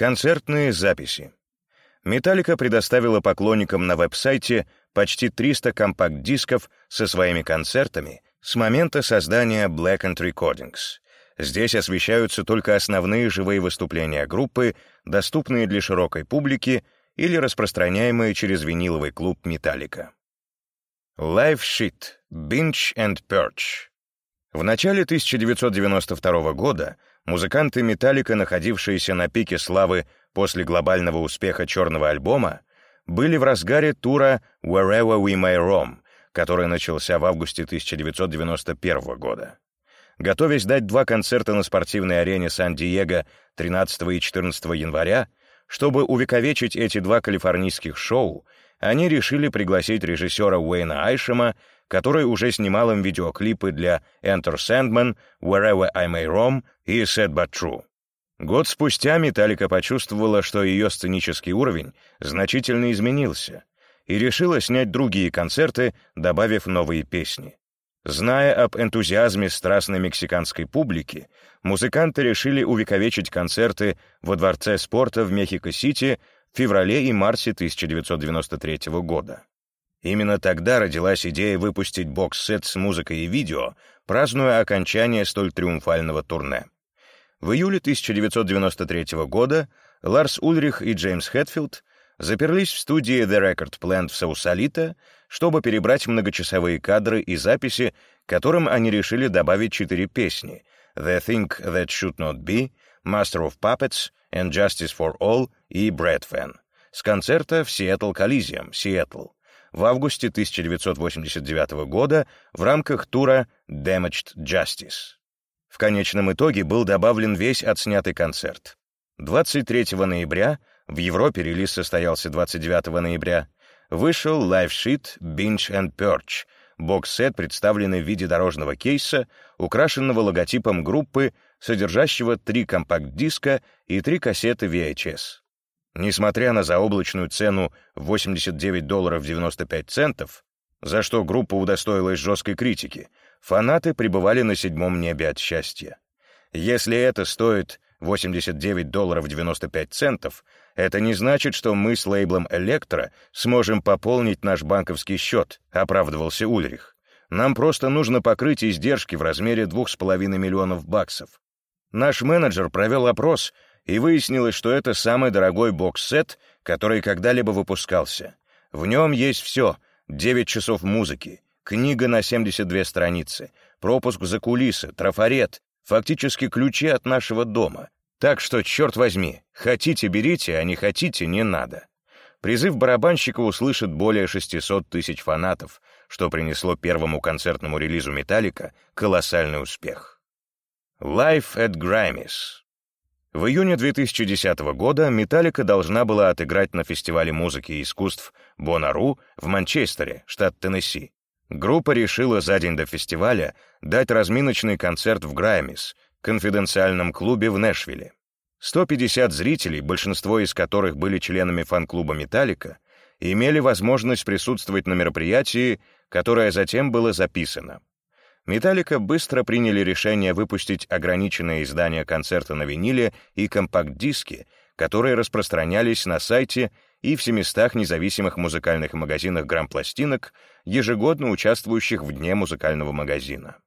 Концертные записи. Металлика предоставила поклонникам на веб-сайте почти 300 компакт-дисков со своими концертами с момента создания Black and Recordings. Здесь освещаются только основные живые выступления группы, доступные для широкой публики или распространяемые через виниловый клуб «Металлика». Live Shit, Binge and Purge. В начале 1992 года музыканты «Металлика», находившиеся на пике славы после глобального успеха черного альбома, были в разгаре тура «Wherever We May Roam», который начался в августе 1991 года. Готовясь дать два концерта на спортивной арене Сан-Диего 13 и 14 января, чтобы увековечить эти два калифорнийских шоу, они решили пригласить режиссера Уэйна Айшема, который уже снимал им видеоклипы для Enter Sandman, Wherever I May Roam и Sad But True. Год спустя Металлика почувствовала, что ее сценический уровень значительно изменился, и решила снять другие концерты, добавив новые песни. Зная об энтузиазме страстной мексиканской публики, музыканты решили увековечить концерты во Дворце спорта в Мехико-Сити в феврале и марте 1993 года. Именно тогда родилась идея выпустить бокс-сет с музыкой и видео, празднуя окончание столь триумфального турне. В июле 1993 года Ларс Ульрих и Джеймс Хэтфилд заперлись в студии The Record Plant в Саусалита, чтобы перебрать многочасовые кадры и записи, которым они решили добавить четыре песни «The Thing That Should Not Be», «Master of Puppets», «And Justice for All» и «Brad Fan» с концерта в Seattle Coliseum, Сиэтл, в августе 1989 года в рамках тура Damaged Justice. В конечном итоге был добавлен весь отснятый концерт. 23 ноября, в Европе релиз состоялся 29 ноября, вышел Sheet Binge and Purge, бокс-сет, представленный в виде дорожного кейса, украшенного логотипом группы, содержащего три компакт-диска и три кассеты VHS. Несмотря на заоблачную цену 89 долларов 95 центов, за что группа удостоилась жесткой критики, фанаты пребывали на седьмом небе от счастья. Если это стоит 89 долларов 95 центов, это не значит, что мы с лейблом «Электро» сможем пополнить наш банковский счет, оправдывался Ульрих. Нам просто нужно покрыть издержки в размере 2,5 миллионов баксов. Наш менеджер провел опрос, и выяснилось, что это самый дорогой бокс-сет, который когда-либо выпускался. В нем есть все — 9 часов музыки, книга на 72 страницы, пропуск за кулисы, трафарет, фактически ключи от нашего дома. Так что, черт возьми, хотите — берите, а не хотите — не надо. Призыв барабанщика услышит более 600 тысяч фанатов, что принесло первому концертному релизу «Металлика» колоссальный успех. Life at Grammys В июне 2010 года «Металлика» должна была отыграть на фестивале музыки и искусств Бонару в Манчестере, штат Теннесси. Группа решила за день до фестиваля дать разминочный концерт в Граймис, конфиденциальном клубе в Нэшвилле. 150 зрителей, большинство из которых были членами фан-клуба «Металлика», имели возможность присутствовать на мероприятии, которое затем было записано. «Металлика» быстро приняли решение выпустить ограниченное издание концерта на виниле и компакт-диски, которые распространялись на сайте и в 700 независимых музыкальных магазинах грамм-пластинок, ежегодно участвующих в Дне музыкального магазина.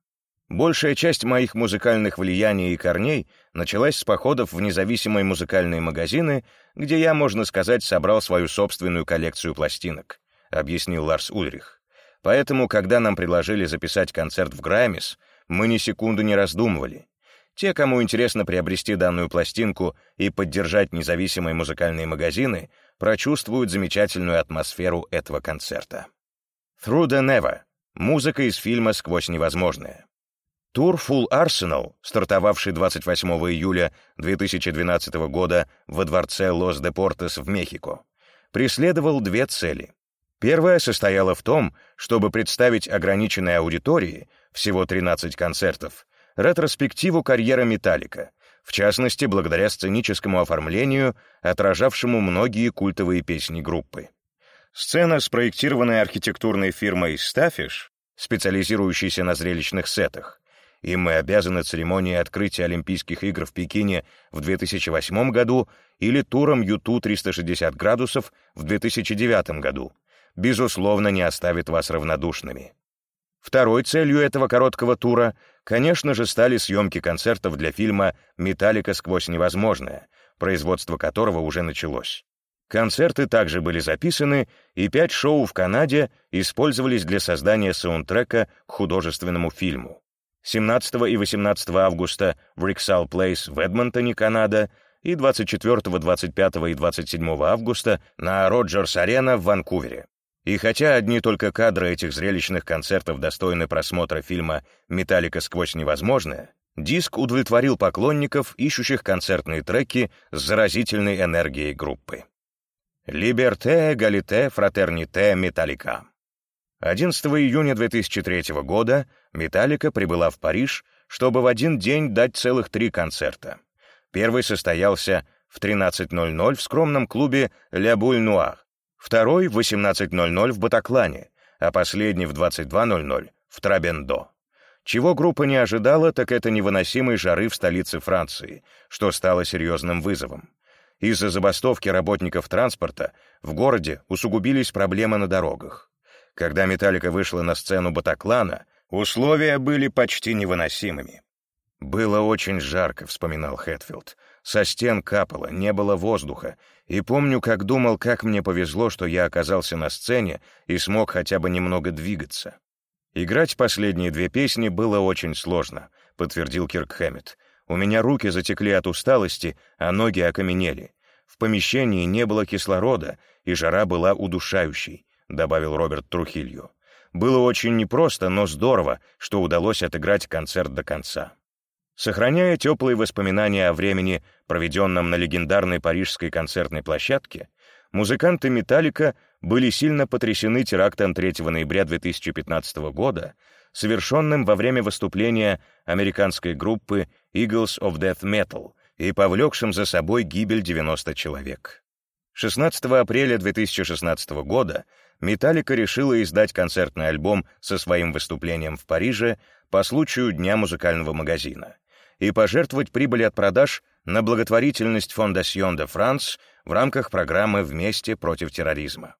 Большая часть моих музыкальных влияний и корней началась с походов в независимые музыкальные магазины, где я, можно сказать, собрал свою собственную коллекцию пластинок, объяснил Ларс Ульрих. Поэтому, когда нам предложили записать концерт в Граймис, мы ни секунду не раздумывали. Те, кому интересно приобрести данную пластинку и поддержать независимые музыкальные магазины, прочувствуют замечательную атмосферу этого концерта. Through the Never — музыка из фильма «Сквозь невозможное». Тур Full Arsenal, стартовавший 28 июля 2012 года во дворце Лос-де-Портес в Мехико, преследовал две цели. Первая состояла в том, чтобы представить ограниченной аудитории, всего 13 концертов, ретроспективу карьеры Металлика, в частности, благодаря сценическому оформлению, отражавшему многие культовые песни группы. Сцена, спроектированная архитектурной фирмой Stafish, специализирующейся на зрелищных сетах, и мы обязаны церемонией открытия Олимпийских игр в Пекине в 2008 году или туром Юту 360 градусов в 2009 году, безусловно, не оставит вас равнодушными. Второй целью этого короткого тура, конечно же, стали съемки концертов для фильма «Металлика сквозь невозможное», производство которого уже началось. Концерты также были записаны, и пять шоу в Канаде использовались для создания саундтрека к художественному фильму. 17 и 18 августа в Риксал Плейс в Эдмонтоне, Канада, и 24, 25 и 27 августа на Роджерс-арена в Ванкувере. И хотя одни только кадры этих зрелищных концертов достойны просмотра фильма «Металлика сквозь невозможное», диск удовлетворил поклонников, ищущих концертные треки с заразительной энергией группы. «Либерте, галите, фратерните, металлика». 11 июня 2003 года «Металлика» прибыла в Париж, чтобы в один день дать целых три концерта. Первый состоялся в 13.00 в скромном клубе «Ля Буль Нуар», второй в 18.00 в Батаклане, а последний в 22.00 в Трабендо. Чего группа не ожидала, так это невыносимой жары в столице Франции, что стало серьезным вызовом. Из-за забастовки работников транспорта в городе усугубились проблемы на дорогах. Когда «Металлика» вышла на сцену Батаклана, условия были почти невыносимыми. «Было очень жарко», — вспоминал Хэтфилд. «Со стен капало, не было воздуха, и помню, как думал, как мне повезло, что я оказался на сцене и смог хотя бы немного двигаться». «Играть последние две песни было очень сложно», — подтвердил Кирк Хэммет. «У меня руки затекли от усталости, а ноги окаменели. В помещении не было кислорода, и жара была удушающей. — добавил Роберт Трухилью. «Было очень непросто, но здорово, что удалось отыграть концерт до конца». Сохраняя теплые воспоминания о времени, проведенном на легендарной парижской концертной площадке, музыканты «Металлика» были сильно потрясены терактом 3 ноября 2015 года, совершенным во время выступления американской группы Eagles of Death Metal и повлекшим за собой гибель 90 человек. 16 апреля 2016 года Металлика решила издать концертный альбом со своим выступлением в Париже по случаю Дня музыкального магазина и пожертвовать прибыль от продаж на благотворительность Фондасьон де Франс в рамках программы «Вместе против терроризма».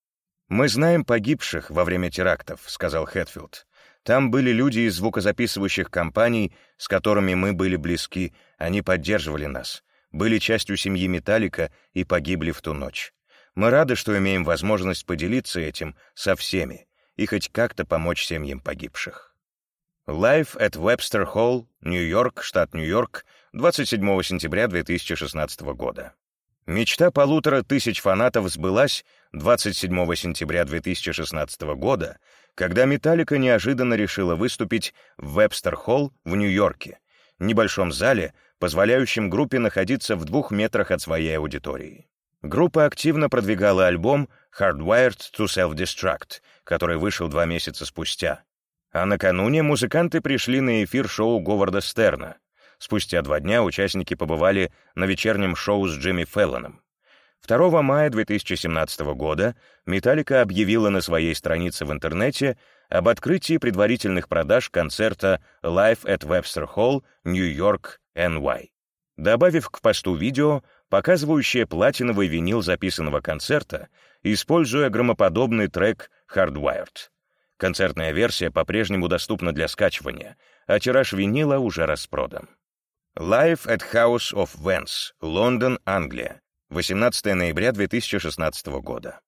«Мы знаем погибших во время терактов», — сказал Хэтфилд. «Там были люди из звукозаписывающих компаний, с которыми мы были близки, они поддерживали нас, были частью семьи Металлика и погибли в ту ночь. Мы рады, что имеем возможность поделиться этим со всеми и хоть как-то помочь семьям погибших. Live at Webster Hall, Нью-Йорк, штат Нью-Йорк, 27 сентября 2016 года. Мечта полутора тысяч фанатов сбылась 27 сентября 2016 года, когда Металлика неожиданно решила выступить в Вебстер-холл в Нью-Йорке, небольшом зале, позволяющем группе находиться в двух метрах от своей аудитории. Группа активно продвигала альбом Hardwired to Self-Destruct, который вышел два месяца спустя. А накануне музыканты пришли на эфир шоу Говарда Стерна. Спустя два дня участники побывали на вечернем шоу с Джимми Феллоном. 2 мая 2017 года Металлика объявила на своей странице в интернете об открытии предварительных продаж концерта Live at Webster Hall, Нью-Йорк, NY. Добавив к посту видео, показывающее платиновый винил записанного концерта, используя громоподобный трек «Hardwired». Концертная версия по-прежнему доступна для скачивания, а тираж винила уже распродан. Live at House of Vance, Лондон, Англия, 18 ноября 2016 года.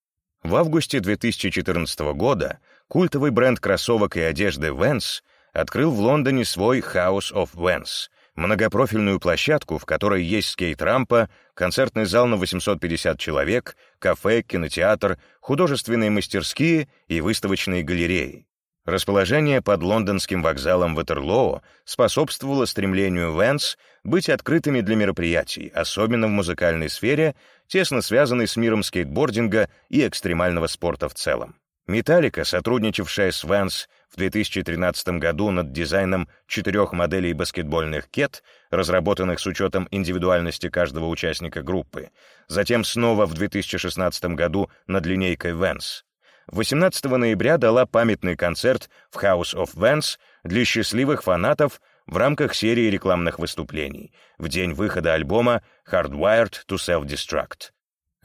В августе 2014 года культовый бренд кроссовок и одежды Vans открыл в Лондоне свой House of Vans, многопрофильную площадку, в которой есть скейт-рампа, концертный зал на 850 человек, кафе, кинотеатр, художественные мастерские и выставочные галереи. Расположение под лондонским вокзалом Ватерлоо способствовало стремлению Вэнс быть открытыми для мероприятий, особенно в музыкальной сфере, тесно связанной с миром скейтбординга и экстремального спорта в целом. Металлика, сотрудничавшая с Vans в 2013 году над дизайном четырех моделей баскетбольных кет, разработанных с учетом индивидуальности каждого участника группы, затем снова в 2016 году над линейкой Vans. 18 ноября дала памятный концерт в House of Vans для счастливых фанатов в рамках серии рекламных выступлений в день выхода альбома «Hardwired to Self-Destruct».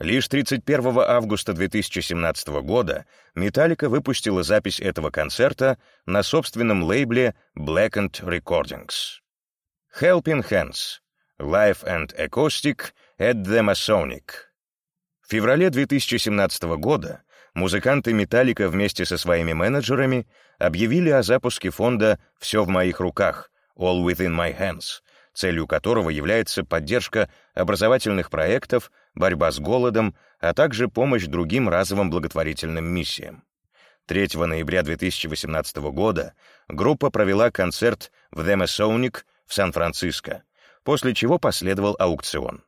Лишь 31 августа 2017 года Metallica выпустила запись этого концерта на собственном лейбле Blackened Recordings. Helping Hands — Live and Acoustic at the Masonic. В феврале 2017 года музыканты Metallica вместе со своими менеджерами объявили о запуске фонда «Все в моих руках» — All Within My Hands, целью которого является поддержка образовательных проектов, борьба с голодом, а также помощь другим разовым благотворительным миссиям. 3 ноября 2018 года группа провела концерт в The Masonic в Сан-Франциско, после чего последовал аукцион.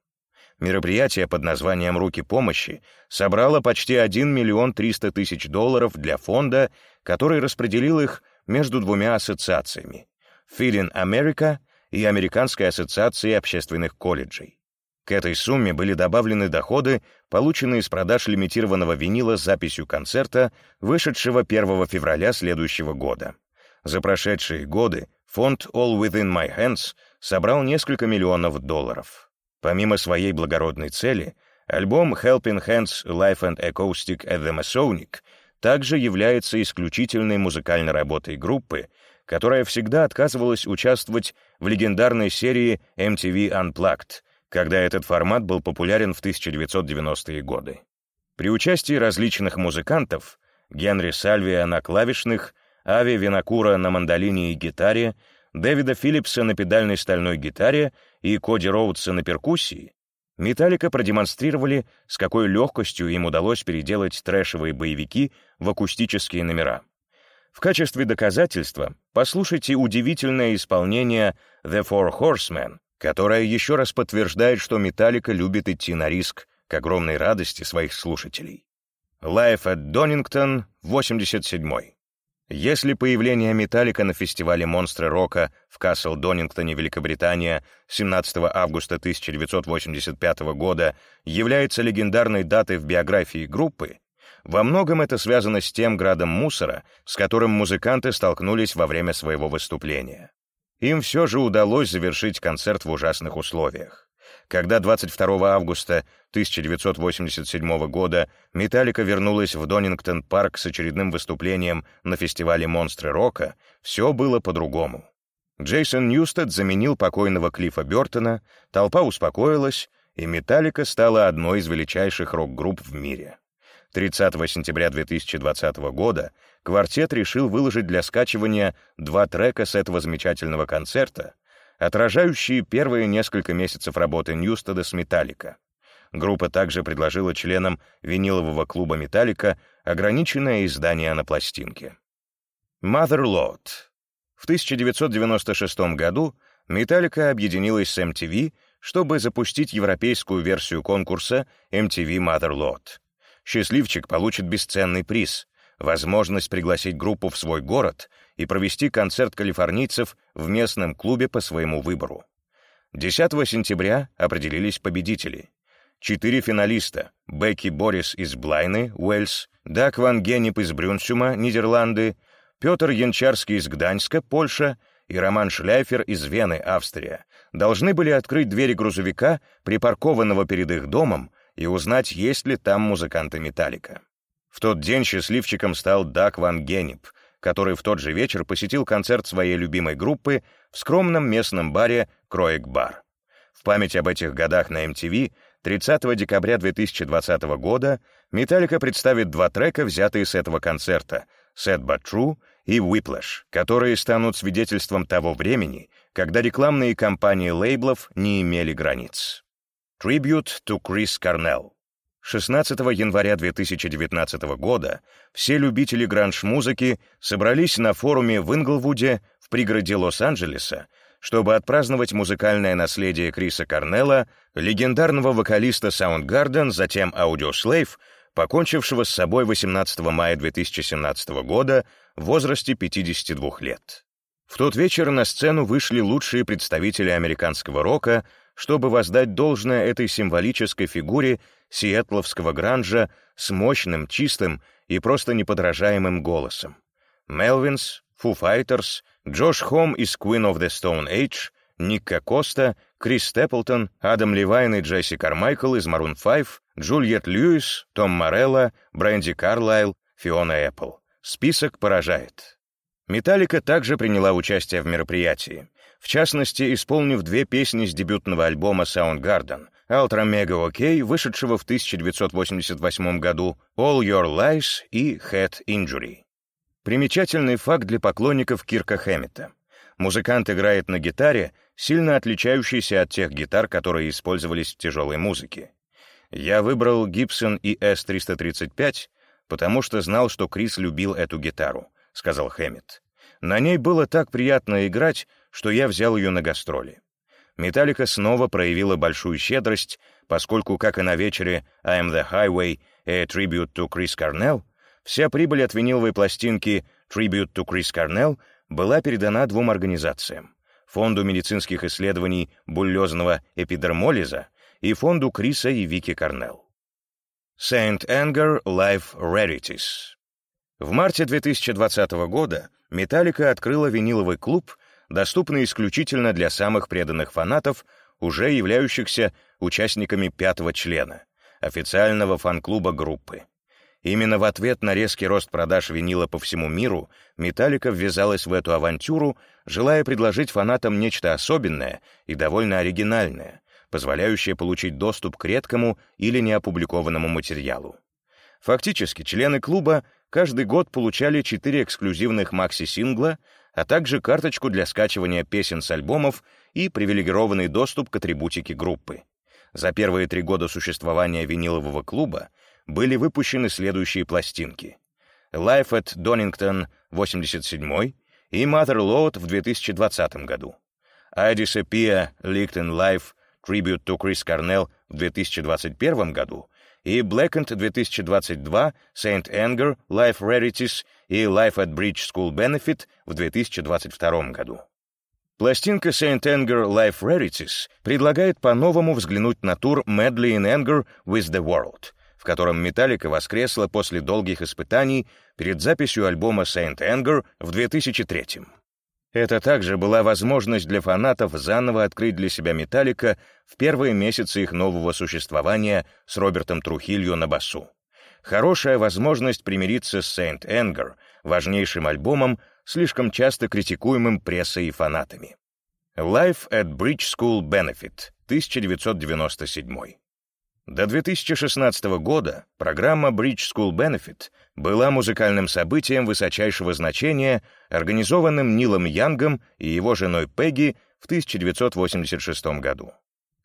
Мероприятие под названием «Руки помощи» собрало почти 1 миллион 300 тысяч долларов для фонда, который распределил их между двумя ассоциациями — Feeding America и Американской ассоциацией общественных колледжей. К этой сумме были добавлены доходы, полученные с продаж лимитированного винила с записью концерта, вышедшего 1 февраля следующего года. За прошедшие годы фонд All Within My Hands собрал несколько миллионов долларов. Помимо своей благородной цели, альбом Helping Hands Life and Acoustic at the Masonic также является исключительной музыкальной работой группы, которая всегда отказывалась участвовать в легендарной серии MTV Unplugged, когда этот формат был популярен в 1990-е годы. При участии различных музыкантов Генри Сальвия на клавишных, Ави Винокура на мандолине и гитаре, Дэвида Филлипса на педальной стальной гитаре и Коди Роудса на перкуссии, Металлика продемонстрировали, с какой легкостью им удалось переделать трэшевые боевики в акустические номера. В качестве доказательства послушайте удивительное исполнение «The Four Horsemen», которое еще раз подтверждает, что Металлика любит идти на риск к огромной радости своих слушателей. Live at Donington, 87 Если появление Металлика на фестивале «Монстры рока» в Касл Донингтоне, Великобритания, 17 августа 1985 года является легендарной датой в биографии группы, во многом это связано с тем градом мусора, с которым музыканты столкнулись во время своего выступления. Им все же удалось завершить концерт в ужасных условиях. Когда 22 августа 1987 года Металлика вернулась в Донингтон-парк с очередным выступлением на фестивале «Монстры рока», все было по-другому. Джейсон Ньюстед заменил покойного Клиффа Бертона, толпа успокоилась, и Металлика стала одной из величайших рок-групп в мире. 30 сентября 2020 года квартет решил выложить для скачивания два трека с этого замечательного концерта, отражающие первые несколько месяцев работы Ньюстеда с «Металлика». Группа также предложила членам винилового клуба «Металлика» ограниченное издание на пластинке. Mother Lord. В 1996 году «Металлика» объединилась с MTV, чтобы запустить европейскую версию конкурса MTV Mother Lord счастливчик получит бесценный приз — возможность пригласить группу в свой город и провести концерт калифорнийцев в местном клубе по своему выбору. 10 сентября определились победители. Четыре финалиста — Бекки Борис из Блайны, Уэльс, Дак Ван Геннип из Брюнсюма, Нидерланды, Петр Янчарский из Гданьска, Польша и Роман Шляйфер из Вены, Австрия, должны были открыть двери грузовика, припаркованного перед их домом, и узнать, есть ли там музыканты Металлика. В тот день счастливчиком стал Дак Ван Геннип, который в тот же вечер посетил концерт своей любимой группы в скромном местном баре «Кроек Бар». В память об этих годах на MTV 30 декабря 2020 года Металлика представит два трека, взятые с этого концерта «Sad But True» и «Whiplash», которые станут свидетельством того времени, когда рекламные кампании лейблов не имели границ. Tribute to Chris Cornell. 16 января 2019 года все любители гранж-музыки собрались на форуме в Инглвуде в пригороде Лос-Анджелеса, чтобы отпраздновать музыкальное наследие Криса Корнелла, легендарного вокалиста Soundgarden, затем Audioslave, покончившего с собой 18 мая 2017 года в возрасте 52 лет. В тот вечер на сцену вышли лучшие представители американского рока — чтобы воздать должное этой символической фигуре сиэтловского гранжа с мощным, чистым и просто неподражаемым голосом. Мелвинс, Foo Fighters, Джош Хом из Queen of the Stone Age, Никка Коста, Крис Степлтон, Адам Левайн и Джесси Кармайкл из Maroon 5, Джульет Льюис, Том Морелло, Бренди Карлайл, Фиона Эппл. Список поражает. Металлика также приняла участие в мероприятии, в частности, исполнив две песни с дебютного альбома Soundgarden Ultra Mega OK, вышедшего в 1988 году, All Your Lies и Head Injury. Примечательный факт для поклонников Кирка Хэммета. Музыкант играет на гитаре, сильно отличающейся от тех гитар, которые использовались в тяжелой музыке. Я выбрал Gibson ES-335, потому что знал, что Крис любил эту гитару, — сказал Хэммет. На ней было так приятно играть, что я взял ее на гастроли. Металлика снова проявила большую щедрость, поскольку, как и на вечере «I'm the Highway» и «Tribute to Chris Cornell», вся прибыль от виниловой пластинки «Tribute to Chris Cornell» была передана двум организациям — Фонду медицинских исследований буллезного эпидермолиза и Фонду Криса и Вики Корнелл. Saint Anger Life Rarities В марте 2020 года Металлика открыла виниловый клуб, доступный исключительно для самых преданных фанатов, уже являющихся участниками пятого члена, официального фан-клуба группы. Именно в ответ на резкий рост продаж винила по всему миру Металлика ввязалась в эту авантюру, желая предложить фанатам нечто особенное и довольно оригинальное, позволяющее получить доступ к редкому или неопубликованному материалу. Фактически, члены клуба каждый год получали четыре эксклюзивных макси-сингла, а также карточку для скачивания песен с альбомов и привилегированный доступ к атрибутике группы. За первые три года существования винилового клуба были выпущены следующие пластинки. Life at Donington 87 и Mother Load в 2020 году. I Disappear Leaked in Life Tribute to Chris Cornell в 2021 году и Blackened 2022 Saint Anger Life Rarities и Life at Bridge School Benefit в 2022 году. Пластинка Saint Anger Life Rarities предлагает по-новому взглянуть на тур Medley in Anger with the World — в котором Металлика воскресла после долгих испытаний перед записью альбома Saint Anger в 2003 -м. Это также была возможность для фанатов заново открыть для себя Металлика в первые месяцы их нового существования с Робертом Трухилью на басу. Хорошая возможность примириться с Saint Anger, важнейшим альбомом, слишком часто критикуемым прессой и фанатами. Life at Bridge School Benefit, 1997 до 2016 года программа Bridge School Benefit была музыкальным событием высочайшего значения, организованным Нилом Янгом и его женой Пегги в 1986 году.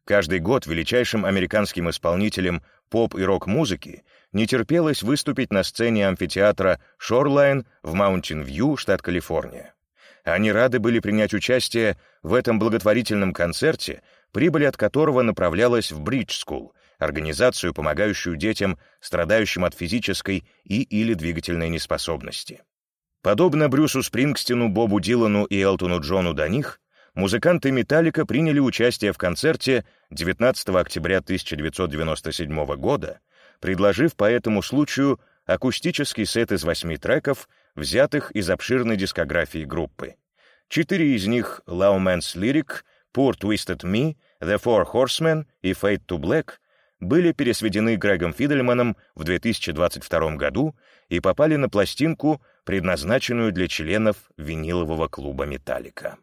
Каждый год величайшим американским исполнителям поп- и рок-музыки не терпелось выступить на сцене амфитеатра Shoreline в Маунтин-Вью, штат Калифорния. Они рады были принять участие в этом благотворительном концерте, прибыль от которого направлялась в Bridge School, организацию, помогающую детям, страдающим от физической и или двигательной неспособности. Подобно Брюсу Спрингстину, Бобу Дилану и Элтону Джону до них, музыканты «Металлика» приняли участие в концерте 19 октября 1997 года, предложив по этому случаю акустический сет из восьми треков, взятых из обширной дискографии группы. Четыре из них — «Low Man's Lyric», «Poor Twisted Me», «The Four Horsemen» и «Fade to Black» были пересведены Грегом Фидельманом в 2022 году и попали на пластинку, предназначенную для членов винилового клуба «Металлика».